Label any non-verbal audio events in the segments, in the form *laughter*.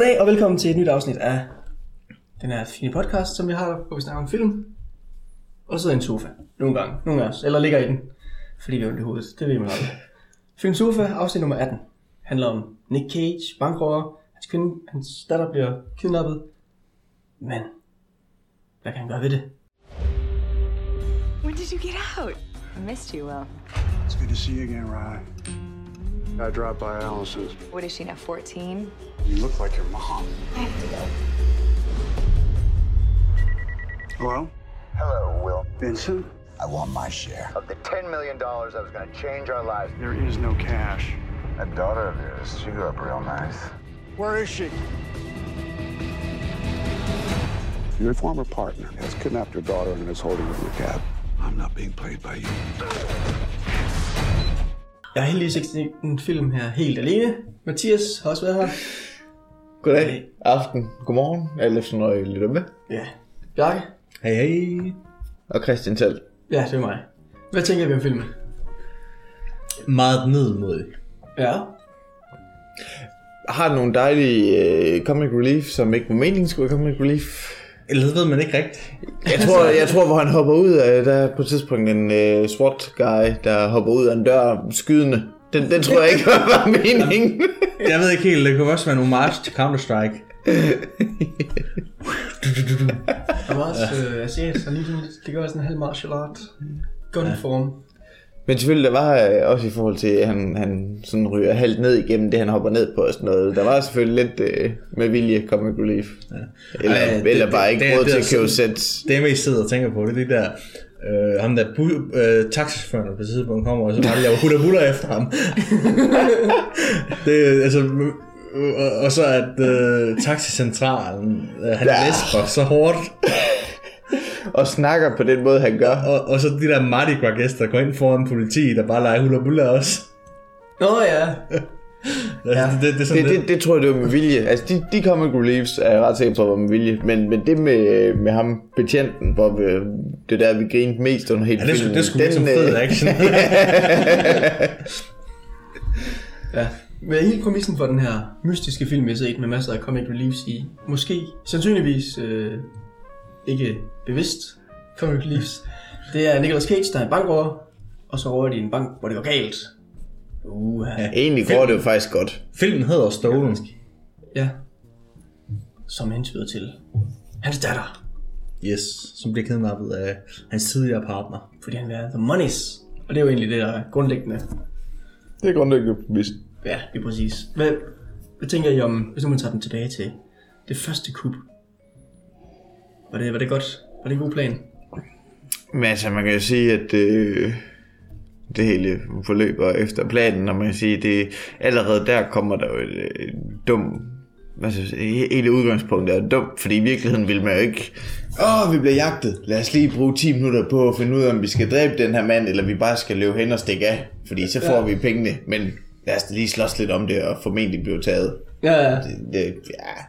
Goddag og velkommen til et nyt afsnit af den her fine podcast, som vi har, hvor vi snakker om film. Og sidder i en sofa. Nogle gange. Nogle af os. Eller ligger i den. Fordi vi har ondt i hovedet. Det ved man aldrig. Film Sofa, afsnit nummer 18. Handler om Nick Cage, bankrøver. Hans, kvinde, hans datter bliver kidnappet. Men, hvad kan han gøre ved det? When did you get out? I missed you, Will. It's good to see you again, Rye. I dropped by Allison's. What is she now, 14? You look like your mom. I have to go. Hello? Hello, Will. Vincent? I want my share of the $10 million that was going to change our lives. There is no cash. That daughter of yours, she grew up real nice. Where is she? Your former partner has kidnapped your daughter and is holding her in a cab. I'm not being played by you. Jeg har heldigvis ikke set en film her helt alene. Mathias har også været her. Goddag, aften, godmorgen, alt efter når I lytter med. Ja. Bjarke? Hej hej. Og Christian selv. Ja, det er mig. Hvad tænker vi om filmen? Meget nedmodig. Ja. Har nogle dejlige øh, comic relief, som ikke var meningen skulle være comic relief. Eller det ved man ikke rigtigt. Jeg tror, jeg tror hvor han hopper ud af, der er på et tidspunkt en øh, SWAT guy, der hopper ud af en dør skydende. Den, den tror jeg ikke var meningen. Jeg ved ikke helt, det kunne også være en homage til Counter-Strike. Der var også øh, asiat, så lige sådan, det gør sådan en halv martial art gunform. Men selvfølgelig, der var øh, også i forhold til, at han, han sådan ryger halvt ned igennem det, han hopper ned på og sådan noget. Der var selvfølgelig lidt øh, med vilje comic relief. Ja. Eller, Ej, det- eller bare det- ikke råd det er til at købe sæt. Det jeg mest sidder og tænker på, det er det der... Øh, ham der bu- øh, taxichaufføren på tidspunkt kommer, og så bare laver hutter butter efter ham. *laughs* det altså... øh, Og, og så at øh, taxicentralen, øh, han Ja. læsper så hårdt, Og snakker på den måde, han gør. og, og så de der Mardi Gras gæster, der går ind foran politi, der bare leger hutter butter også. Nå ja. *laughs* Altså, det, det, det, sådan Det, lidt- det, det tror jeg, det var med vilje. Altså, de, de comic reliefs er jeg ret sikker på, var med vilje. Men, men det med, med ham, betjenten, hvor vi, det der, vi grinede mest under hele Ja, det skulle, filmen. det skulle øh, fed action. *laughs* Ja. Men hele præmissen for den her mystiske film, vi har set med masser af comic reliefs i, måske sandsynligvis øh, ikke bevidst comic reliefs, det er Nicolas Cage, der er en bankrøver, og så røver de en bank, hvor det går galt. Uh, ja. Egentlig går det jo faktisk godt. Filmen hedder Stolen. ja. Som hentyder til hans datter, Yes, som bliver kidnappet af hans tidligere partner. fordi han vil have the monies. Og det er jo egentlig det, der er grundlæggende. Det er grundlæggende vist. Ja, det er præcis. Hvad, hvad tænker I om, hvis nu man tager den tilbage til det første kub? Var det, var det godt? Var det en god plan? Men altså, man kan jo sige, at øh, det hele forløber efter planen, og man kan sige, det allerede der kommer der jo et, et dum Altså, he- hele udgangspunktet er dumt, fordi i virkeligheden vil man jo ikke, åh, vi bliver jagtet, lad os lige bruge 10 minutter på at finde ud af, om vi skal dræbe den her mand, eller vi bare skal løbe hen og stikke af, fordi så får vi pengene, men lad os lige slås lidt om det, og formentlig blive taget. Ja, ja. Det, det, ja.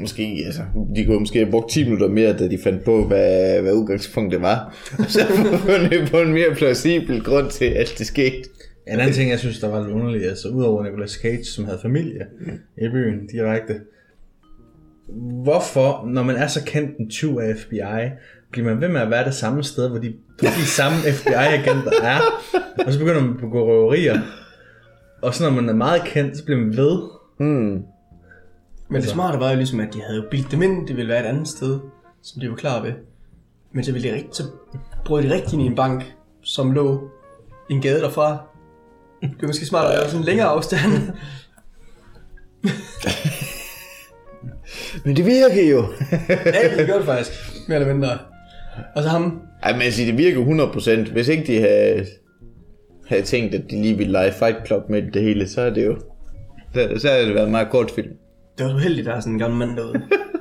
Måske, altså, de kunne måske have brugt 10 minutter mere, da de fandt på, hvad, hvad udgangspunktet var. *laughs* Så fundet på en mere plausibel grund til, at det skete. En anden ting, jeg synes, der var lidt underligt, altså udover Nicolas Cage, som havde familie i byen direkte. Hvorfor, når man er så kendt en tyv af FBI, bliver man ved med at være det samme sted, hvor de, de *laughs* samme FBI-agenter er, og så begynder man at begå røverier. Og så når man er meget kendt, så bliver man ved. Men det smarte var jo ligesom, at de havde jo bildt dem ind, det ville være et andet sted, som de var klar ved. Men så, ville de rigt, så brød de rigtig ind i en bank, som lå i en gade derfra. Det var måske smart at lave sådan en længere afstand. Men det virker jo. ja, det gjorde det faktisk. Mere eller mindre. Og så ham. Ej, men altså, det virker 100%. Hvis ikke de havde, havde tænkt, at de lige ville lege Fight Club med det hele, så er det jo... Så, så havde det været en meget kort film. Det var uheldigt, der er sådan en gammel mand derude.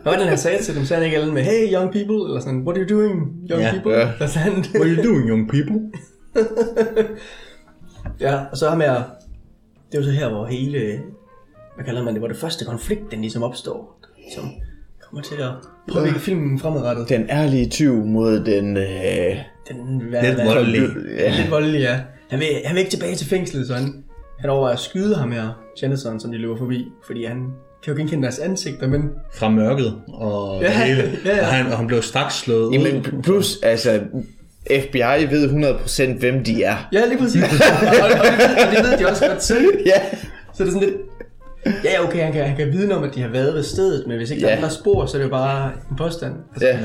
Hvad var det, han sagde til dem? Sagde han ikke alle med, hey young people? Eller sådan, what are you doing, young Ja. people? Ja. Der sagde han. What are you doing, young people? *laughs* Ja, og så ham her, det er jo så her, hvor hele, hvad kalder man det, hvor det første konflikt, den ligesom opstår, som kommer til at påvirke filmen fremadrettet. Den ærlige tyv mod den... Øh, Den, Lidt voldelig. Ja. Lidt voldelig, ja. Han vil, han vil ikke tilbage til fængslet, så han, han overvejer at skyde ham her, Jennison, som de løber forbi, fordi han kan jo genkende deres ansigter, men Fra mørket og Ja, det hele. *laughs* ja, ja. Og, han, og han blev straks slået ud. Jamen, plus, altså, FBI ved 100% hvem de er. ja, lige præcis. *laughs* og, og, det, ved- og det ved de også godt selv. Ja. Så det er sådan lidt, ja okay, han kan, han kan vide om, at de har været ved stedet, men hvis ikke der Ja. er andre spor, så er det jo bare en påstand. Altså, Ja.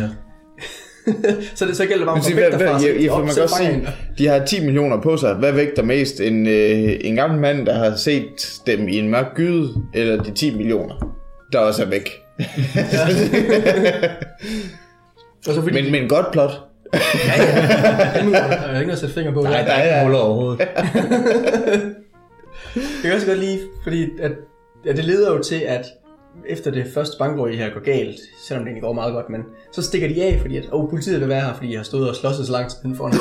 *laughs* Så det så gælder bare om sig, hvad, hvad, de jeg, for man kan sige, en. de har 10 millioner på sig. Hvad vægter mest? En, øh, en gammel mand, der har set dem i en mørk gyde, eller de 10 millioner, der også er væk. *laughs* Og så fordi, Men, men godt plot. ja, ja, er der er ikke noget at sætte finger på. Nej, der. der er ikke huller overhovedet. *laughs* Jeg kan også godt lide, fordi at, ja, det leder jo til, at efter det første bankrøg her går galt, selvom det egentlig går meget godt, men så stikker de af, fordi at, oh, politiet vil være her, fordi jeg har stået og slåsset så lang tid inden for en den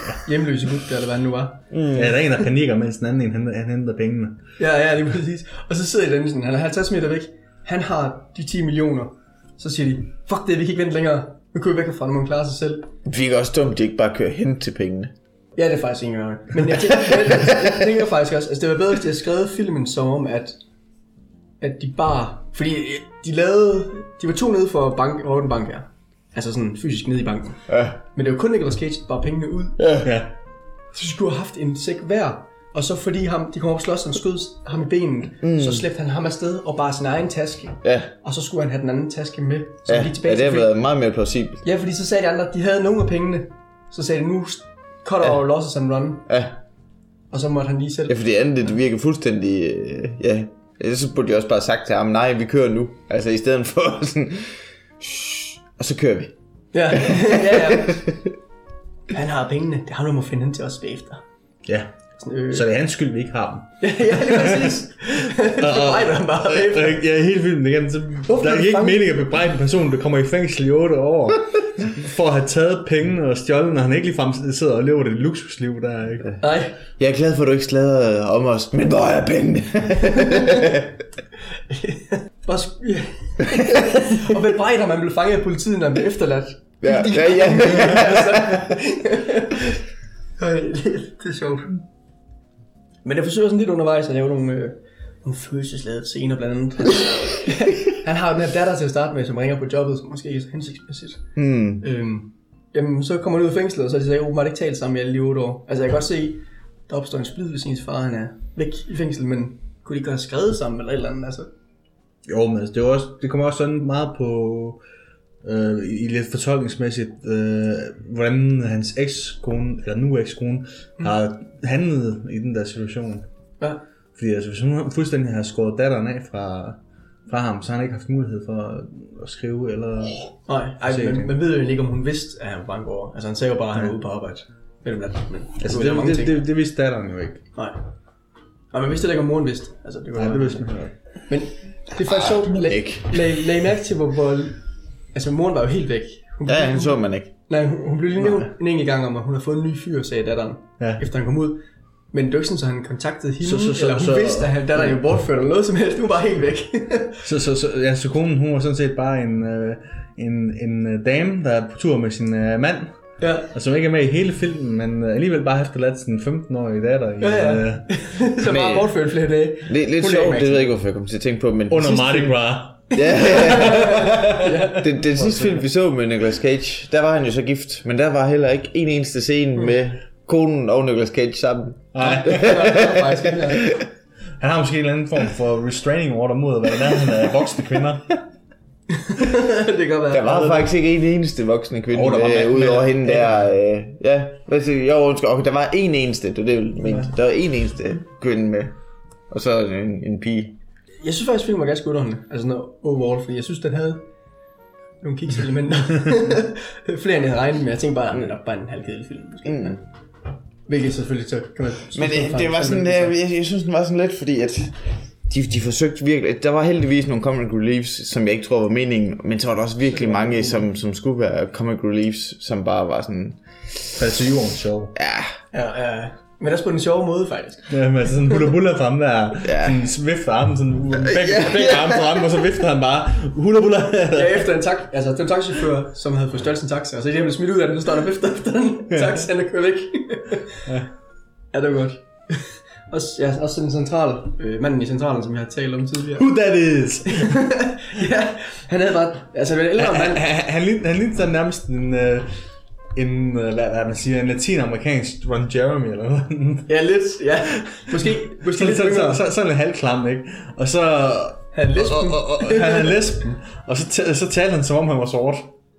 *laughs* hjemløse gut, eller hvad han nu var. Mm. Ja, der er en, der panikker, mens den anden en, han, han henter pengene. Ja, ja, lige præcis. Og så sidder den sådan, han er 50 meter væk, han har de 10 millioner, så siger de, fuck det, vi kan ikke vente længere, nu kører vi væk herfra, nu må han klare sig selv. Det er også dumt, at de ikke bare kører hen til pengene. Ja, det er faktisk ikke engang. Men jeg tænker, jeg, jeg, jeg tænker faktisk også, altså det var bedre, hvis de havde skrevet filmen som om, at, at de bare... Fordi de lavede... De var to nede for bank, Rotten Bank her. Altså sådan fysisk nede i banken. Ja. Men det var kun Nicolas Cage, der bare pengene ud. Ja. Så de skulle have haft en sæk hver. Og så fordi ham, de kom op og slås, han skød ham i benet, mm. så slæbte han ham afsted og bare sin egen taske. Ja, Og så skulle han have den anden taske med. Så ja, ja, de tilbage ja det har til været meget mere plausibelt. Ja, fordi så sagde de andre, at de havde nogle af pengene. Så sagde de, nu cut our losses and run. Ja, Og så måtte han lige selv ja fordi andet det virker fuldstændig... Øh, ja, så burde de også bare have sagt til ham, nej, vi kører nu. Altså i stedet for *laughs* sådan... "Shh," Og så kører vi. Ja, *laughs* ja, ja. Han har pengene. Det har du må finde hen til os bagefter. ja. Sådan, øh. Så det er hans skyld, vi ikke har dem. ja, *laughs* ja, lige præcis. *laughs* bebrejder han bare er helt vildt igen. Så der er ikke fanget? mening at bebrejde en person, der kommer i fængsel i 8 år, *laughs* for at have taget pengene og stjålet, når han ikke ligefrem sidder og lever det luksusliv der, ikke? Nej, Jeg er glad for, at du ikke slader om os, men hvor er pengene? bare sk- ja. Og bebrejder man blev fanget af politiet, når han blev efterladt. ja, ja, ja. Det er sjovt. Men jeg forsøger sådan lidt undervejs at lave nogle, øh, nogle følelsesladede scener blandt andet. han *laughs* har jo den her datter til at starte med, som ringer på jobbet, som måske ikke er så hensigtsmæssigt. Hmm. Øhm, jamen, så kommer han ud af fængslet, og så siger at man ikke talt sammen i alle de otte år. Altså, jeg kan godt se, der opstår en splid, hvis ens far han er væk i fængsel, men kunne de ikke have skrevet sammen eller et eller andet? Altså, Jo, men altså, det, er også, det kommer også sådan meget på, øh, i lidt fortolkningsmæssigt, øh, hvordan hans ekskone, eller nu ekskone, mm. har handlet i den der situation. ja. Fordi altså, hvis hun fuldstændig har skåret datteren af fra, fra ham, så har han ikke haft mulighed for at, at skrive, eller... Nej, ej, men det. man ved jo ikke, om hun vidste, at han var bankårer. Altså, han sagde jo bare, at han var ude på arbejde. Hvad? Men, Altså, det, det, ting. det, det, vidste datteren jo ikke. Nej. Nej, man vidste heller ikke, om moren vidste. Altså, det var Nej, det vidste man ikke. Men det er faktisk sjovt. Lag, ikke. lag, lag mærke til, hvor, hvor... Altså, moren var jo helt væk. Hun, Ja, han så man ikke. Nej, hun, hun blev lige nævnt en enkelt gang om, at hun har fået en ny fyr, sagde datteren, Ja. efter han kom ud. Men det var ikke sådan, at han kontaktede hende, Så- så- så- eller hun så- vidste, at han datteren jo bortført eller noget som helst. Hun var helt væk. *laughs* Så, så, så, ja, så konen, hun var sådan set bare en, øh, en, en øh, dame, der er på tur med sin øh, mand, ja. og som ikke er med i hele filmen, men øh, alligevel bare har efterladt sin 15-årige datter i, Ja, ja. øh, *laughs* Så bare bortført flere dage. Lidt, lidt sjovt, det ved jeg ikke, hvorfor jeg kom til at tænke på, men under Mardi Gras. *laughs* Ja, den, den sidste film, vi så med Nicolas Cage, der var han jo så gift, men der var heller ikke en eneste scene Mm. med konen og Nicolas Cage sammen. Nej, *laughs* faktisk han har måske en eller anden form for restraining order mod at være i nærheden af voksne kvinder. *laughs* det kan være. Der var faktisk ikke en eneste voksne kvinde, der var oh, mand- øh, udover mand- hende der. Øh, ja, hvad siger Jo, undskyld, okay, der var en eneste, det var det, jeg mente. Der var en eneste kvinde med, og så en, en pige. Jeg synes faktisk, filmen var ganske underholdende. Altså noget overall, fordi jeg synes, den havde nogle kikselementer. *laughs* Flere end jeg havde regnet med. Jeg tænkte bare, at det er nok bare en halvkedelig film. Måske. Mm. Hvilket selvfølgelig så kan man... Men det, det var sådan, det, jeg, jeg, jeg synes, den var sådan lidt, fordi at de, de forsøgte virkelig, der var heldigvis nogle comic reliefs, som jeg ikke tror var meningen, men så var der også virkelig mange, som, som skulle være comic reliefs, som bare var sådan, Faldt til jorden sjov. ja, Ja, ja. Men også på den sjove måde, faktisk. Ja, men altså sådan hula hula frem der, Ja. sådan vifter armen, sådan begge, Ja. begge arme frem, og så vifter han bare hula hula. Ja, efter en tak, altså det var en taxichauffør, som havde fået stjålet sin taxa, og så er de blevet smidt ud af den, så står der efter, efter den taxa, han er kørt væk. ja. ja, det var godt. Også, ja, også den centrale, øh, manden i centralen, som jeg har talt om tidligere. Who that is? *laughs* ja, han havde bare, altså en ældre han, mand. han, han, lignede- han lignede sådan nærmest en, øh, en øh, hvad, hvad man siger, en latinamerikansk Ron Jeremy eller noget. Ja, lidt, ja. Måske, måske sådan, lidt sådan, yngre. sådan, sådan en halvklam, ikke? Og så... Han lesben. Og, og, og, han er lesben. Og så, så talte han som om han var sort.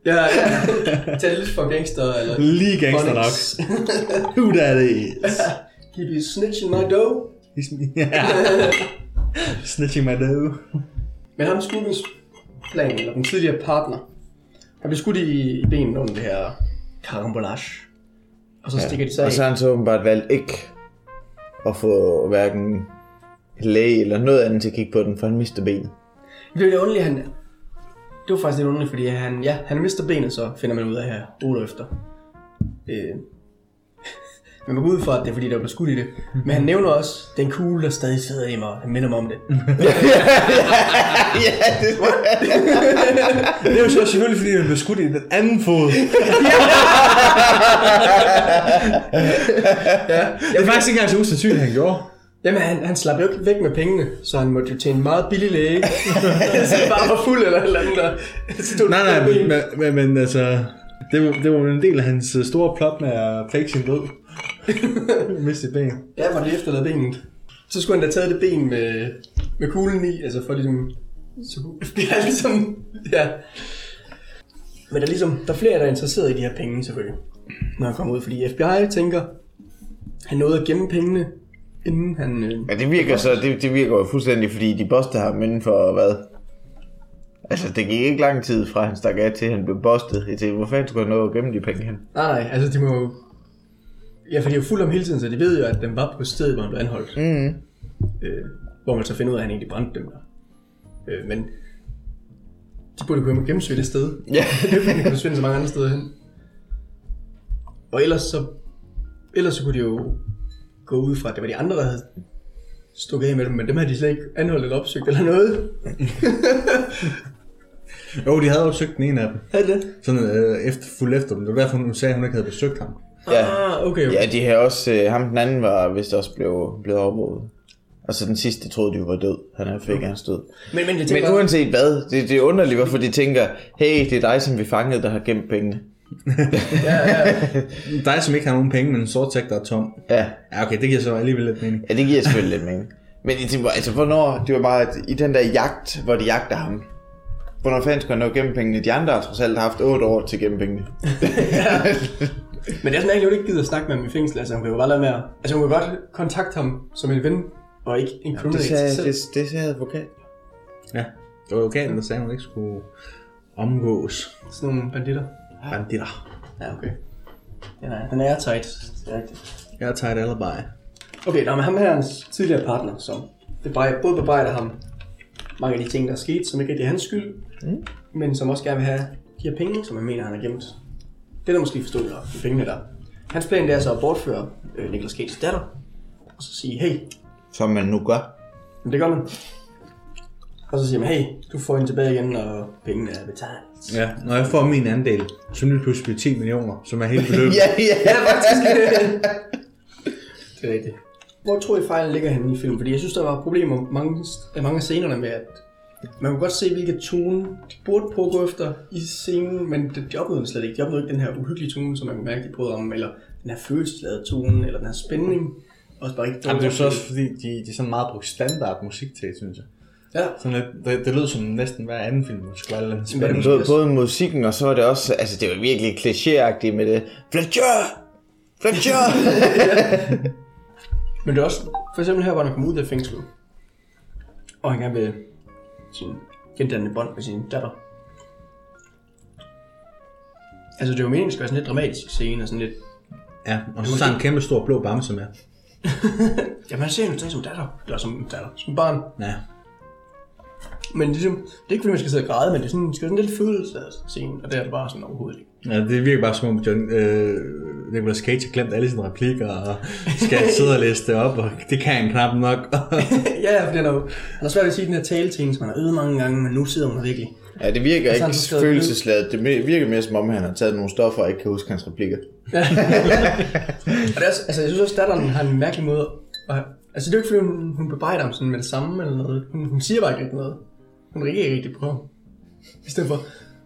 Ja, ja. Tag lidt for gangster, eller... Lige gangster nok. Phonics. *laughs* Who that is? He be snitching my dough. He's, *laughs* yeah. Snitching my dough. Men ham skubbens plan, eller den tidligere partner, han blev skudt i, i benet under det her karambolage. Og så stikker de sig Og så har han så åbenbart valgt ikke at få hverken læge eller noget andet til at kigge på den, for han mister benet. Det var det underlige, han... Det var faktisk lidt underligt, fordi han, ja, han mister benet, så finder man ud af her år efter. Øh. Man må gå ud fra, at det er fordi, der blev skudt i det. Men han nævner også, den kugle, der stadig sidder i mig. Han minder mig om det. *laughs* ja, det Det er jo så selvfølgelig, fordi han blev skudt i den anden fod. *laughs* Det er faktisk ikke engang så usandsynligt, han gjorde. Jamen, han, han slap jo ikke væk med pengene, så han måtte jo til en meget billig læge. *laughs* så bare var fuld eller et eller andet der. Nej, nej, men, men, men altså... Det var, det var en del af hans øh, store plot med at fake sin død. *laughs* Miste et ben. Ja, var det efterladet benet. Så skulle han da taget det ben med, med kuglen i, altså for ligesom... Så kunne *laughs* FBI ligesom... Ja. Men der er ligesom, der er flere, der er interesseret i de her penge selvfølgelig. Når han kommer ud, fordi FBI tænker, han nåede at gemme pengene, inden han... Øh, Ja, det virker så, det, det virker jo fuldstændig, fordi de bostede ham inden for hvad? Altså, det gik ikke lang tid fra han stak af til han blev bustet. Jeg tænkte, hvor fanden skulle han nå at gemme de penge hen? nej, nej, altså de må jo... Ja, for de er jo fuldt om hele tiden, så de ved jo, at den var på stedet, hvor han blev anholdt. Mm. øh, hvor man så finder ud af, at han egentlig brændte dem der. Øh, men de burde kunne gennemsøge det sted. *laughs* Ja. det kunne forsvinde så mange andre steder hen. Og ellers så, ellers så kunne de jo gå ud fra, at det var de andre, der havde stukket af med dem, men dem havde de slet ikke anholdt eller opsøgt eller noget. *laughs* Jo, de havde jo søgt den ene af dem. Havde det? Sådan øh, efter, fuldt efter dem. Det var derfor, hun sagde, at hun ikke havde besøgt ham. Ja. Ah, okay, okay. Ja, de her også, øh, ham den anden var vist også blevet, blevet overvåget. Og så den sidste troede de jo var død. Han er fik hans død. Men, men, jeg Men tænker, uanset hvad, det, det er underligt, hvorfor de tænker, hey, det er dig, som vi fangede, der har gemt pengene. *laughs* *laughs* Dig, som ikke har nogen penge, men en sort sæk, der er tom. Ja, Ja, okay, det giver så alligevel lidt mening. ja det giver selvfølgelig lidt mening. Men jeg tænker, altså hvornår, det var bare at i den der jagt, hvor de jagter ham. Hvornår fanden skulle han nå gennem pengene? De andre har trods alt haft 8 år til gennem pengene. *laughs* men det er sådan, at jeg ikke gider at snakke med ham i fængsel. Altså, hun kan jo bare lade med at... Altså, hun kan godt kontakte ham som en ven, og ikke en Det kriminel sagde, ja, selv. det, det sagde advokat. Ja, det var advokaten, der sagde, at hun ikke skulle omgås. Sådan nogle banditter. Banditter. Ja, okay. Den er, den er airtight. Det er rigtigt. Jeg taget alibi. Okay, der er ham her hans tidligere partner, som bebrejder, både bebrejder ham mange af de ting, der er sket, som ikke er hans skyld, mm. men som også gerne vil have de her penge, som han mener, han har gemt. Det er der måske forstået nok, de pengene der. Hans plan det er så at bortføre øh, Nicolas Cages datter, og så sige, hey, Som man nu gør. men det gør man. Og så siger man, hey, du får hende tilbage igen, og pengene er betalt. Ja, når jeg får min andel, så vil det pludselig blive 10 millioner, som er helt *laughs* beløbet. Ja, ja. faktisk. *laughs* det er rigtigt. Hvor tror I fejlen ligger henne i filmen? Fordi jeg synes, der var problemer mange, af mange af scenerne med, at man kunne godt se, hvilke tone de burde prøve at gå efter i scenen, men de, de opnåede den slet ikke. De opnåede ikke den her uhyggelige tone, som man kan mærke, de prøvede om, eller den her følelsesladede tone, eller den her spænding. Også bare ikke Jamen, det er jo så også fordi, de, de er sådan meget brugt standard musik til, synes jeg. Ja, Sådan lidt, det, det lød som næsten hver anden film, der skulle være lidt spændende. Både, både musikken, og så var det også, altså det var virkelig klichéagtigt med det. Fletcher! Fletcher! *laughs* *laughs* men det er også, for eksempel her, hvor han kommer ud af fængslet, og han gerne vil sin gendannende bånd med sin datter. Altså, det er jo meningen, det skal være sådan lidt dramatisk scene, og sådan lidt Ja, og så tager en kæmpe stor blå bamse med. *laughs* Jamen, han ser hende stadig som datter. Eller som datter. Som barn. Ja. Men ligesom, det er ikke fordi, man skal sidde og græde, men det er sådan, det skal sådan lidt følelse af scenen. Og det er det bare sådan overhovedet ikke. Ja, det virker bare som om John, øh, Nicolas Cage har glemt alle sine replikker, og skal *laughs* sidde og læse det op, og det kan han knap nok. *laughs* ja, ja, for han har, jo- han har svært ved at sige den her tale hende, som han har øvet mange gange, men nu sidder hun virkelig. ja, det virker Og så har han ikke følelsesladet. Det virker mere som om, han har taget nogle stoffer og ikke kan huske hans replikker. *laughs* Og det er, også- altså, jeg synes også, datteren har en mærkelig måde at Altså, det er jo ikke, fordi hun, hun bebrejder ham sådan med det samme eller noget. Hun, hun siger bare ikke rigtig noget. Hun reagerer ikke rigtig på ham. I stedet for,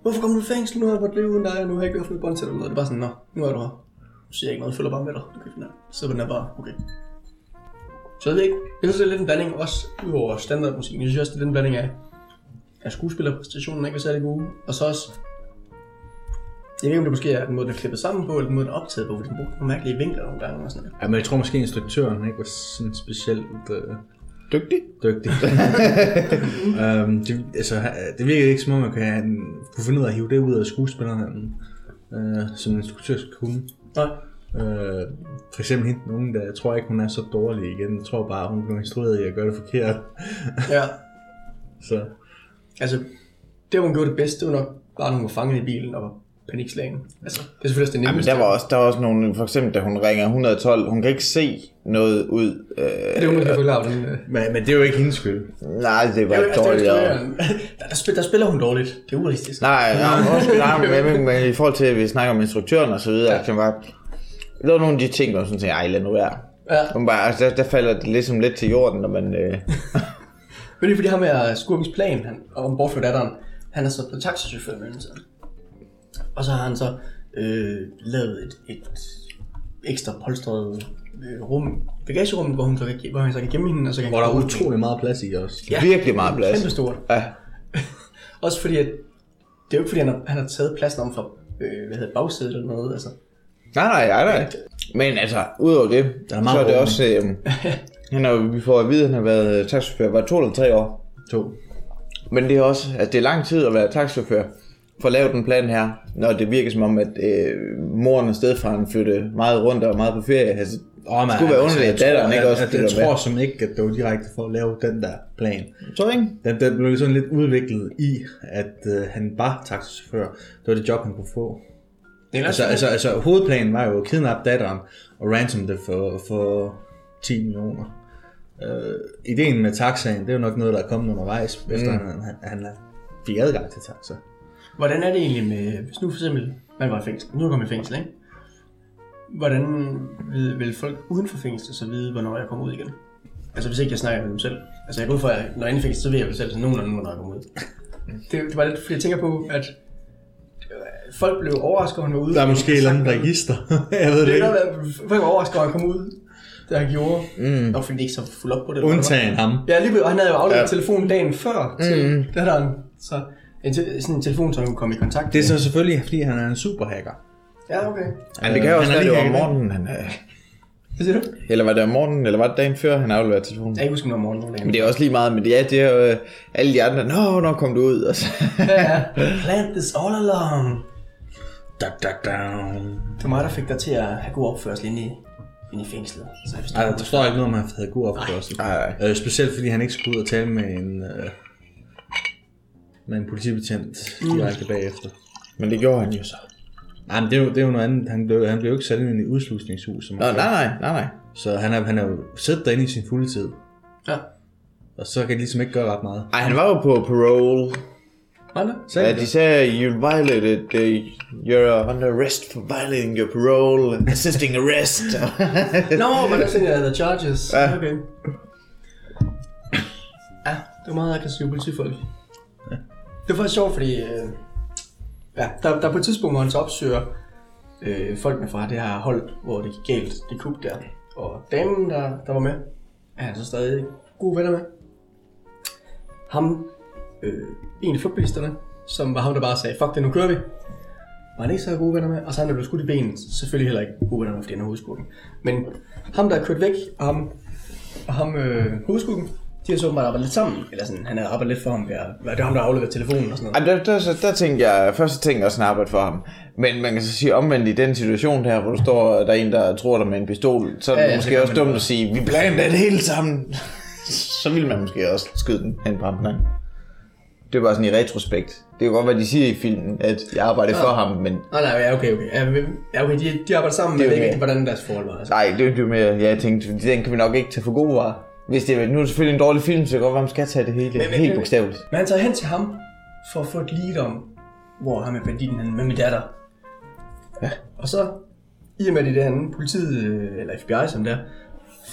hvorfor kommer du i fængsel? Nu har jeg været leve uden dig, og nu har jeg ikke været fået bånd til dig. eller noget. Det er bare sådan, nå, nu er du her. Nu siger jeg ikke noget, jeg følger bare med dig. Du kan finde Så den er bare, okay. Så jeg ved ikke. Jeg synes, det er lidt en blanding, også udover standardmusik. Jeg synes også, det er lidt en blanding af, at skuespillerpræstationen ikke er særlig gode. Og så også, jeg ved ikke, om det måske er den måde, der er klippet sammen på, eller den måde, der er optaget på, fordi den brugte nogle mærkelige vinkler nogle gange og sådan noget. Ja, men jeg tror måske, instruktøren ikke var sådan specielt øh, Dygtig. dygtig. um, *laughs* det, altså, det virker ikke som om, man kan kunne finde ud af at hive det ud af skuespilleren, øh, som en instruktør skal kunne. Nej. Øh, for eksempel hende, unge der, jeg tror ikke, hun er så dårlig igen. Jeg tror bare, hun blev instrueret i at gøre det forkert. Ja, *laughs* Så altså, det hun gjorde det bedste, det var nok bare, når hun var fanget i bilen og var panikslagen. Altså, det er selvfølgelig også det nemmeste. der var også, der var også nogle, for eksempel da hun ringer 112, hun kan ikke se noget ud. Øh, det er hun, der forklare, hvordan... øh, men, men det er jo ikke hendes skyld. nej, det var Ja, ikke altså, dårligt. er der, der, spiller, der spiller hun dårligt. Det er urealistisk. Nej, nej, også, nej men, men, men, i forhold til, at vi snakker om instruktøren og så videre, Ja. kan bare, der var nogle af de ting, hvor sådan tænker, ej, lad nu være. Ja. Hun bare, altså, der, der, falder det ligesom lidt til jorden, når man... Øh, Men det er fordi ham er skurkens plan, han, og om bortført datteren, han er så på taxichauffør i mellemtiden. Og så har han så øh, lavet et, et ekstra polstret øh, rum, bagagerum, hvor, hun så kan, hvor han så kan gemme hende, og så kan Hvor der er utrolig meget plads i også. Ja. virkelig meget plads. Kæmpe stort. Ja. *laughs* Også fordi, at det er jo ikke fordi, han har, han har taget pladsen om fra øh, hvad hedder, det, bagsædet eller noget. Altså. Nej, nej, nej, nej. Men altså, udover det, Der er meget så er det rum, også... Øh, han jo- vi får at vide, at han har været taxichauffør, var det to eller tre år. To. Men det er også, at det er lang tid at være taxichauffør for at lave den plan her, når det virker som om, at øh, moren og stedfaren flyttede meget rundt og var meget på ferie. Altså, Oh, det skulle være underligt, at datteren ikke også jeg, jeg, jeg, flytter tror med. som ikke, at det var direkte for at lave den der plan. Så ikke? Den, den blev sådan lidt udviklet i, at øh, han var taxichauffør. Det var det job, han kunne få. Det er Altså, altså, altså hovedplanen var jo at kidnappe datteren og ransom det for, for 10 millioner. Øh, ideen med taxaen, det er jo nok noget, der er kommet undervejs, efter han, han, han fik adgang til taxa. Hvordan er det egentlig med, hvis nu for eksempel, man var i fængsel, nu er jeg kommet i fængsel, ikke? Hvordan vil, vil folk uden for fængsel så vide, hvornår jeg kommer ud igen? Altså hvis ikke jeg snakker med dem selv. Altså jeg går ud fra, at når jeg er i fængsel, så ved jeg jo selv, så nogenlunde, hvornår jeg kommer ud. Det, det var lidt, fordi jeg tænker på, at øh, folk blev overrasket, at han var ude. Der er måske et eller andet register. *laughs* jeg ved det Det ikke. er noget, at folk var overrasket, at han kom ud, da han gjorde. Mm. Nok fordi de ikke så fuld op på det. det. Undtagen ham. Ja, lige og han havde jo afleveret Ja. telefonen dagen før til mm. datteren. Så en, te- sådan en telefon, som hun kom i kontakt Det er med. så selvfølgelig, fordi han er en superhacker. Ja, okay. Men det kan jo også han er være, det lige var om morgenen, han... Øh, Hvad siger du? eller var det om morgenen, eller var det dagen før, han afleverede telefonen? Jeg kan ikke huske, om det var morgen. Men det er også lige meget, men ja, det er jo øh, alle de andre, nå, når kom du ud? Og så, Ja, ja. *laughs* Plant this all along. Da, da, da. Det var mig, der fik dig til at have god opførsel inde i, inde i fængslet. Så jeg forstår, Ej, der står ikke noget om, at han havde god opførsel. Ej, Øh, specielt fordi han ikke skulle ud og tale med en, øh, med en politibetjent direkte bagefter. men det gjorde han jo så. Nej, men det er jo, det er jo noget andet. Han blev, han blev jo ikke sat ind i et udslusningshus. Som Nå, nej, nej, nej, nej. Så han er, han er jo siddet derinde i sin fulde tid. Ja. Og så kan de ligesom ikke gøre ret meget. Ej, han var jo på parole. Var det? Sagde Ja, de de sagde, you violated, uh, you're under arrest for violating your parole, assisting arrest. *laughs* Nå, men der tænkte jeg, the charges. Ja. Okay. Ja, det var meget aggressive politifolk. Det var faktisk sjovt, fordi... Øh, ja, der, der er på et tidspunkt, hvor han så opsøger øh, folkene fra det her hold, hvor det gik galt, det kub der. Og damen, der, der var med, er han så stadig gode venner med. Ham, øh, en af flugtbilisterne, som var ham, der bare sagde, fuck det, nu kører vi. Var han ikke så gode venner med, og så han der blev skudt i benet, selvfølgelig heller ikke gode venner med, fordi han er. Men ham, der er kørt væk, og ham, og ham øh, hovedskurken, de har så åbenbart arbejdet lidt sammen, eller sådan, han har arbejdet lidt for ham, at- det er ham, der har afleveret telefonen og sådan noget. Ej, der, der, der, der tænkte jeg, først så tænkte jeg også at arbejde for ham. Men man kan så sige omvendt i den situation her, hvor du står, der er en, der tror dig med en pistol, så er det Ja, ja, ja, måske det også dumt at sige, vi blander det hele sammen. *laughs* så vil man måske også skyde den hen på ham den anden. Det bare sådan i retrospekt. Det kan godt være, de siger i filmen, at jeg arbejder for ham, men Nej, nej, ja, okay, okay. Ja, ja, okay de, de arbejder sammen, men Det er ikke hvordan deres forhold var. Altså. nej, det er jo mere, ja, jeg tænkte, den kan vi nok ikke tage for gode varer. Hvis det er, nu er det selvfølgelig en dårlig film, så det kan godt være, man skal tage det hele Men- men- helt men- bogstaveligt. Men han tager hen til ham, for at få et lead om, hvor ham er banditten han med min datter. Ja. Og så, i og med det der anden politiet, øh, eller FBI som der,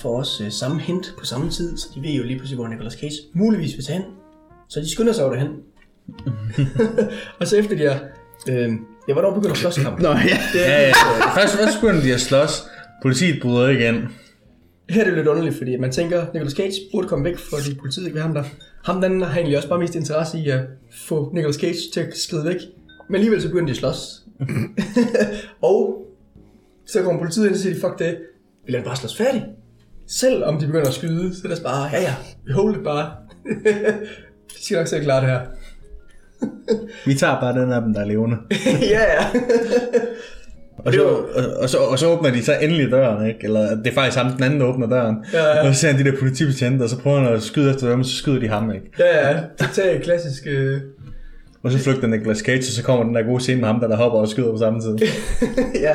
får også øh, samme hint på samme tid, så de ved jo lige pludselig, hvor Nicolas Cage muligvis vil tage hen. Så de skynder sig over derhen. *laughs* og så efter de har... Øh, ja, hvornår begynder slåskampen? Nå ja. Ja, ja. Først, først begynder de at slås. Politiet bryder igen. Her er det lidt underligt, fordi man tænker, Nicolas Cage burde komme væk, fordi politiet ikke vil ham der. Ham den har egentlig også bare mest interesse i at få Nicolas Cage til at skride væk. Men alligevel så begynder de at slås. *laughs* og så kommer politiet ind og siger, fuck det, vi lader bare slås færdig. Selv om de begynder at skyde, så er det bare, ja ja, vi hold det bare. *laughs* de skal nok selv klare det her. Vi tager bare den af dem, der er levende. *laughs* ja ja. Og så, og, og, så, og så åbner de så endelig døren, ikke? Eller det er faktisk ham, den anden der åbner døren. Ja, ja. Og så ser han de der politibetjente, og så prøver han at skyde efter dem, og så skyder de ham, ikke? ja ja, det tager klassisk... Øh... Og så flygter Nicolas Cage, og så kommer den der gode scene med ham, der, der hopper og skyder på samme tid. *laughs* ja.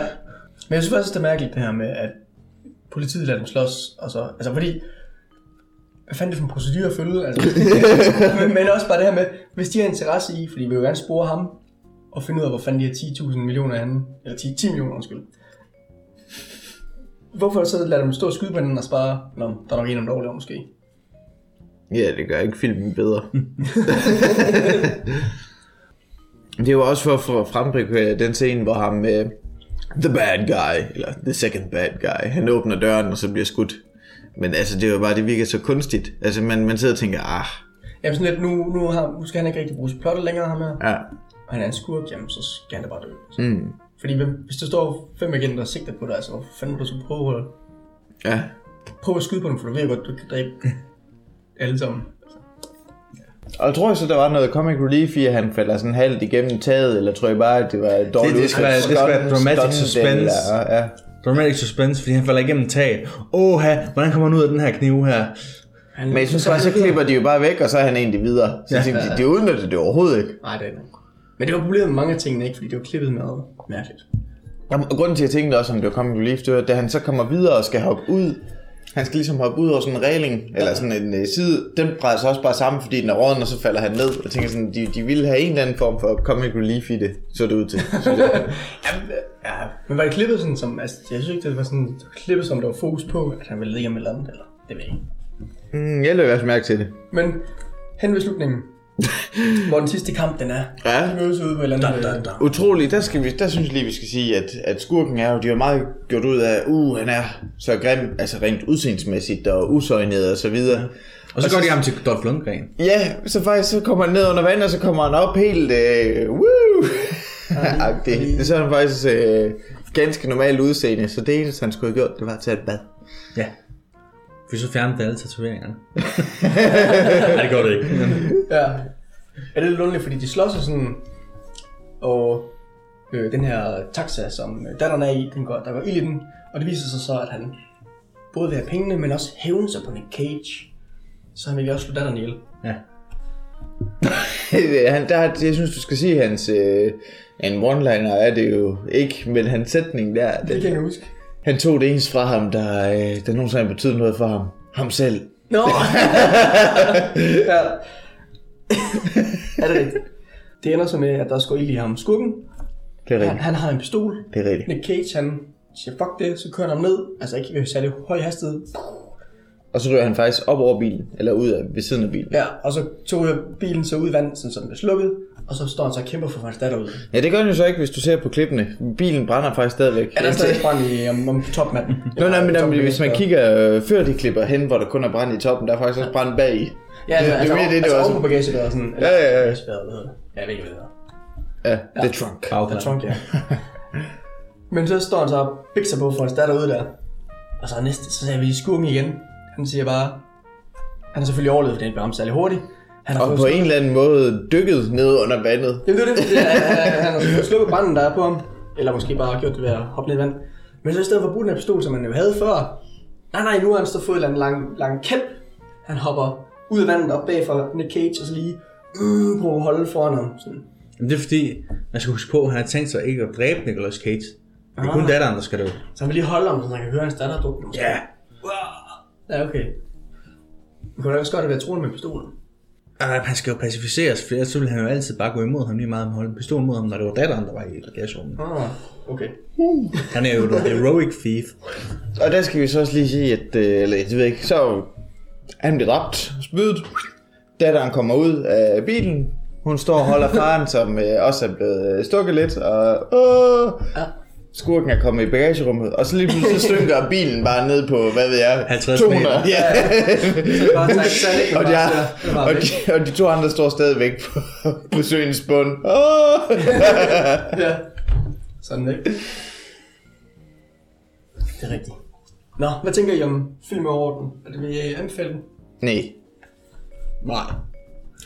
Men jeg synes faktisk, det er mærkeligt det her med, at politiet lader dem slås, og så, altså fordi, hvad fanden er det for en procedure at følge? Altså, *laughs* men, men, også bare det her med, hvis de har interesse i, fordi vi vil jo gerne spore ham, og finde ud af, hvor fanden de her 10.000 millioner er henne, eller 10, 10 millioner, undskyld. Hvorfor så lader dem stå og skyde på hinanden og spare? Nå, der er nok en, der overlever måske. Ja, det gør ikke filmen bedre. *laughs* det er jo også for at frembringe den scene, hvor ham med the bad guy, eller the second bad guy, han åbner døren, og så bliver skudt. Men altså, det er jo bare, det virker så kunstigt. Altså, man, man sidder og tænker, ah, Jamen sådan lidt, nu, nu, har, nu skal han ikke rigtig bruge plottet længere, ham her. ja, Og han er en skurk, jamen så skal han da bare dø. Mm. Fordi hvem- hvis der står fem agenter og sigter på dig, altså hvor fanden vil du så prøve at, ja. prøve at skyde på dem, for du ved godt, du kan dræbe *laughs* alle sammen. Og tror jeg så, der var noget comic relief i, at han falder sådan halvt igennem taget, eller tror jeg bare, at det var dårligt Det- det skal være- det skal være dramatic suspense. Eller, ja. Dramatic suspense, fordi han falder igennem taget. Åh, hvordan kommer han ud af den her knive her? Han, Men jeg synes bare, så klipper de jo bare væk, og så er han egentlig videre. Så Ja. de, de udnytter det overhovedet ikke. Nej, det er ikke. Men det var problemet med mange af tingene, ikke? Fordi det var klippet med mærkeligt. Jamen, og grunden til, at jeg tænkte også, om det var comic relief, det var, da han så kommer videre og skal hoppe ud, han skal ligesom hoppe ud over sådan en regling, eller sådan en uh, side, den brænder sig også bare sammen, fordi den er råden, og så falder han ned. Jeg tænker sådan, de, de ville have en eller anden form for comic relief i det, så det ud til. *laughs* Jamen, ja, men var det klippet sådan som, altså jeg synes ikke, det var sådan det var klippet som, der var fokus på, at han ville ligge med eller andet, eller det ved jeg ikke. mm, jeg løber også mærke til det. Men hen ved slutningen, *laughs* hvor den sidste kamp den er, Ja. de mødes ude på eller andet. Da, da, da. Utroligt, der, skal vi, der synes jeg lige, vi skal sige, at, at skurken er jo, de har meget gjort ud af, uh, han er så grim, altså rent udseendsmæssigt og usøgnet og så videre. Og så går de ham til Dolph Lundgren. Ja, så faktisk så kommer han ned under vandet, og så kommer han op helt, øh, woo, *laughs* agtig. Det er sådan faktisk øh, ganske normalt udseende, så det eneste, han skulle have gjort, det var at tage et bad. Ja. For så fjernede alle tatoveringerne. Nej, *laughs* det går det ikke. Ja. Er det lidt underligt, fordi de slås jo sådan, og øh, den her taxa, som øh, datteren er i, den går, der går ild i den, og det viser sig så, at han både vil have pengene, men også hævne sig på Nick Cage. Så han vil også slå datteren ihjel. Ja. *laughs* han, der, jeg synes, du skal sige, hans øh, en one-liner er det jo ikke, men hans sætning der, Det kan jeg huske. Han tog det eneste fra ham, der, øh, der nogensinde betydet noget for ham. Ham selv. Nå! *laughs* ja. er det rigtigt? Det ender så med, at der skal ild i ham. Skurken, Det er han, rigtigt. han har en pistol. Det er rigtigt. Nick Cage, han siger, fuck det, så kører han ham ned. Altså ikke ved særlig høj hastighed. Og så ryger han faktisk op over bilen, eller ud af ved siden af bilen. Ja, og så tog bilen så ud i vand, sådan, så den blev slukket. Og så står han så og kæmper for hans datter ud. Ja, det gør han jo så ikke, hvis du ser på klippene. Bilen brænder faktisk stadigvæk. Ja, der er stadig brand i om, om toppen af den. *laughs* Nå, nej, men af hvis man kigger øh, før de klipper hen, hvor der kun er brand i toppen, der er faktisk også brand bag i. Ja, altså, det, altså, det, det, det, altså, var oven på sådan, bagagebæret sådan. Ja, ja, ja. det? Ja, jeg ved ikke, hvad det hedder. ja, det er trunk. Bagklam. er trunk, ja. *laughs* Men så står han så og bikser på for hans datter ude der. Og så næste, så ser vi skurken igen. Han siger bare, han har selvfølgelig overlevet, fordi han blev ramt særlig hurtigt. Han har Og på en eller anden måde dykket ned under vandet. Jamen det er det. det er, han- har *laughs* slukket branden, der er på ham. Eller måske bare gjort det ved at hoppe ned i vand. Men så i stedet for at bruge den her pistol, som han jo havde før. Nej, nej, nu har han så fået en eller anden lang, lang kæmp. Han hopper ud af vandet op bag for Nick Cage, og så lige mm, på at holde foran ham. Sådan. Men det er fordi, man skal huske på, at han har tænkt sig ikke at dræbe Nicolas Cage. Det er kun Ah. datteren, der skal dø. Så han vil lige holde ham, så han kan høre hans datter drukne. Ja. Ja, okay. Men kunne da også godt have været troende med pistolen. Han skal jo pacificeres, for ellers så ville han jo altid bare gå imod ham lige meget, og holde en pistol mod ham, når det var datteren, der var i bagagerummet. Ah, okay. Han er jo the heroic thief. Og der skal vi så også lige sige, at, øh, eller det ved jeg ikke, så han bliver dræbt, spydet. Datteren kommer ud af bilen. Hun står og holder faren, som øh, også er blevet øh, stukket lidt, og åh, Ja. Skurken er kommet i bagagerummet, og så lige pludselig så synker *laughs* bilen bare ned på, hvad ved jeg, 50 200. meter. Ja. *laughs* Det og, de. Det bare og, de, og de to andre står stadigvæk på, *laughs* på søens bund. Åh! Ja. Sådan ikke? Det er rigtigt. Nå, hvad tænker I om film over den? Er det vil I anbefale den? Nej. Nej.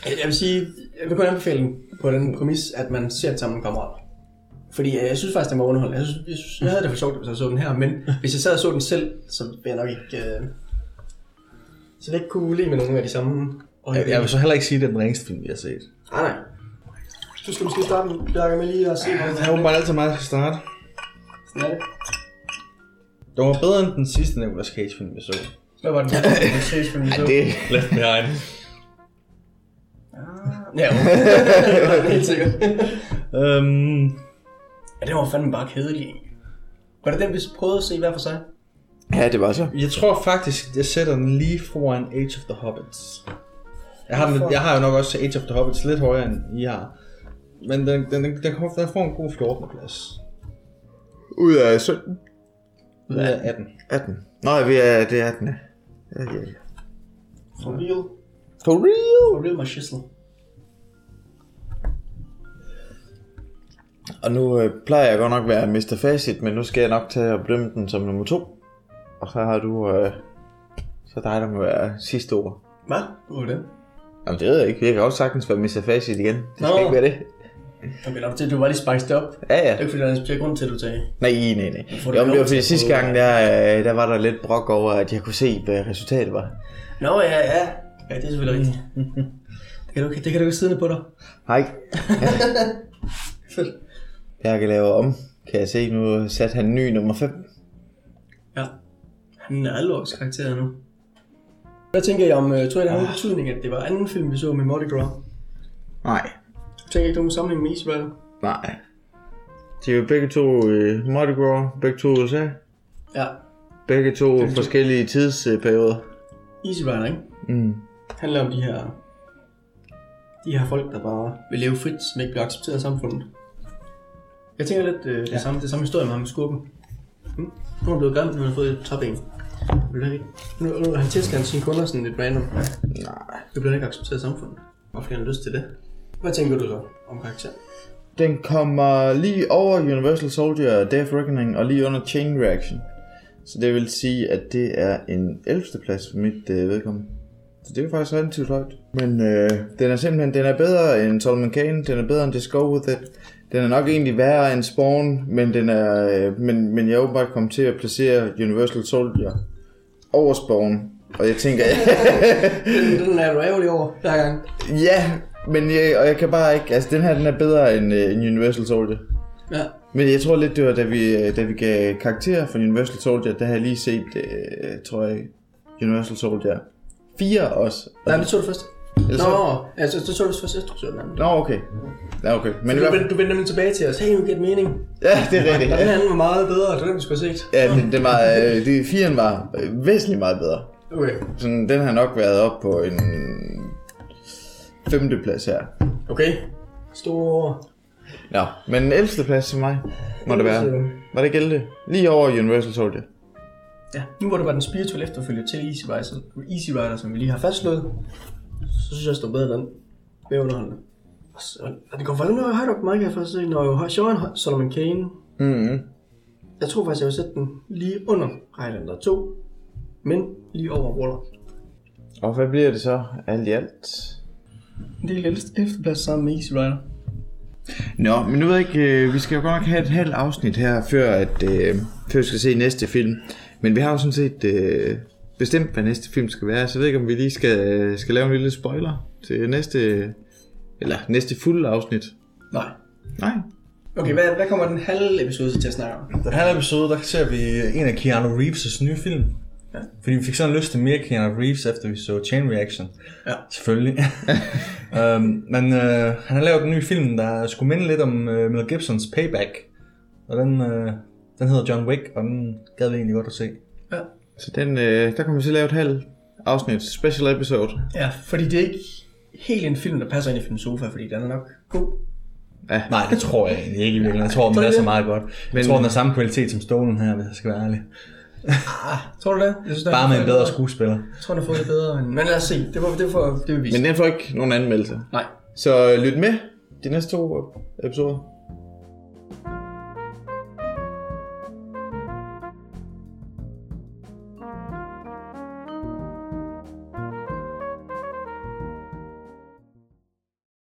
Jeg vil sige, jeg vil kun anbefale den på den præmis, at man ser den sammen med kammerater. Fordi øh, jeg synes faktisk, den var underholdende. Jeg, synes, jeg, synes, jeg havde det for sjovt, hvis jeg så den her, men hvis jeg sad og så den selv, så vil jeg nok ikke... Øh, så jeg ikke kunne lide med nogle af de samme... Og Jeg, jeg vil så heller ikke sige, at det er den ringeste film, vi har set. Nej, nej. Du skal måske starte med, Bjarke, med lige at se, hvad Det er åbenbart altid mig, der skal starte. Sådan er det. Det var bedre end den sidste Nicolas Cage film, vi så. Hvad var den *laughs* første seriesfilm, vi så? Det, Left Behind. Ja, okay. *laughs* det var den helt sikkert. Øhm, Ja, det var fandme bare kedelig. Var det den, vi prøvede at se hver for sig? ja, det var så. jeg tror faktisk, jeg sætter den lige foran Age of the Hobbits. Jeg har, den, jeg har jo nok også Age of the Hobbits lidt højere, end I har. Men den, den, den, den, kommer, den får en god 14. plads. Ud af 17. Ud af 18. 18. Nå, vi er, det er 18. Ja, ja, ja. For real. For real. For real, my shizzle. Og nu øh, plejer jeg godt nok at være Mr. Facit, men nu skal jeg nok tage og bedømme den som nummer to. Og så har du, øh, så dig, der må være sidste ord. Hvad? Hvor det? Jamen det ved jeg ikke, jeg kan også sagtens være Mr. Facit igen. Det skal Nå. ikke være det. Okay, nå, det- du var lige spiced op. Ja, Det er ja. ikke fordi, der er en speciel grund til, at du tager. Nej, nej, nej. Jo, men det var til fordi sidste gang, der, øh, der var der lidt brok over, at jeg kunne se, hvad resultatet var. Nå, ja, ja. Ja, det er selvfølgelig rigtigt. Det kan du, det kan du ikke siddende på dig. Hej. *laughs* *laughs* Fedt. Jeg kan lave om. Kan jeg se, nu satte han ny nummer 5. Ja. Han er alvors karakter nu. Hvad tænker I om, uh, tror I, det har nogen betydning, at det var anden film, vi så med Mardi Gras? Nej. Tænker I ikke nogen sammenhæng med Israel? Nej. De er jo begge to øh, Mardi Gras, begge to USA. Ja. Begge to Begge to. forskellige tidsperioder. Easy Rider, ikke? Mm. handler om de her de her folk, der bare vil leve frit, som ikke bliver accepteret af samfundet. Jeg tænker lidt øh, det, ja. samme, det samme historie med ham med skurken. Hmm? Nu er han blevet grim, nu har han fået et top 1. Vil det ikke? Nu, nu han tilsker han sine kunder sådan lidt random. Nej. Det bliver ikke accepteret af samfundet. Hvorfor har han lyst til det? Hvad tænker du så om karakteren? Den kommer lige over Universal Soldier Death Reckoning og lige under Chain Reaction. Så det vil sige, at det er en 11. plads for mit øh, vedkommende. Så det er faktisk relativt højt. Men øh, den er simpelthen den er bedre end Solomon Kane, den er bedre end Just Go With It. Den er nok egentlig værre end Spawn, men, den er, øh, men, men jeg er åbenbart kommet til at placere Universal Soldier over Spawn. Og jeg tænker, *laughs* Den, den er du ærgerlig over hver gang. ja, men jeg, og jeg kan bare ikke, altså den her den er bedre end, øh, end Universal Soldier. Ja. Men jeg tror lidt, det var, da vi, øh, da vi gav karakter for Universal Soldier, der har jeg lige set, øh, tror jeg, Universal Soldier 4 også. Nej, det så du først. Eller så- Nå, altså, det så du først efter, du så den anden. Nå, okay. Ja, okay. Men Du, hvert du vendte nemlig tilbage til os. Hey, nu giver mening. ja, det er rigtigt. Og *laughs* den Ja, anden var meget bedre, det var den, vi skulle have set. ja det, det var, øh, det, 4'eren var øh, væsentligt meget bedre. Okay. Sådan, den har nok været op på en femte plads her. Okay. Stor. Nå, men en 11. plads for mig, må det være. Var det 11? Lige over Universal Soldier. Ja, nu hvor det var den spirituelle efterfølger til Easy Rider, Easy Rider, som vi lige har fastslået, så synes jeg, det står bedre end den. Mere underholdende. Og så- Og det går faktisk noget højt op, meget kan jeg faktisk se, når Sean Solomon Kane, Mm-hmm. jeg tror faktisk, jeg vil sætte den lige under Highlander 2, men lige over Waller. Og hvad bliver det så alt i alt? Det er lidt plads sammen med Easy Rider. Nå, men nu ved jeg ikke, øh, vi skal jo godt nok have et halvt afsnit her, før, at, øh, før vi skal se næste film. Men vi har jo sådan set øh, bestemt, hvad næste film skal være, så jeg ved ikke, om vi lige skal, skal lave en lille spoiler til næste, eller næste fulde afsnit. Nej. Nej. Okay, hvad, hvad kommer den halve episode til at snakke om? Den her episode, der ser vi en af Keanu Reeves' nye film. Ja. Fordi vi fik sådan lyst til mere Keanu Reeves, efter vi så Chain Reaction. Ja. Selvfølgelig. *laughs* øhm, men øh, han har lavet en ny film, der skulle minde lidt om øh, Mel Gibsons Payback. Og den, øh, den hedder John Wick, og den gad vi egentlig godt at se. Ja. Så den, øh, der kommer vi til at lave et halvt afsnit, special episode. ja, fordi det er ikke helt en film, der passer ind i Film Sofa, fordi den er nok god. Nej, det tror jeg egentlig ikke i virkeligheden. Jeg tror, den er så meget godt. Jeg tror, den har samme kvalitet som Stolen her, hvis jeg skal være ærlig. Tror du det? Jeg synes, Bare med en får- bedre skuespiller. Jeg tror, den har fået det bedre. Men, men lad os se. Det var det for det vil vise. Men den får ikke nogen anmeldelse. Nej. Så lyt med de næste to episoder.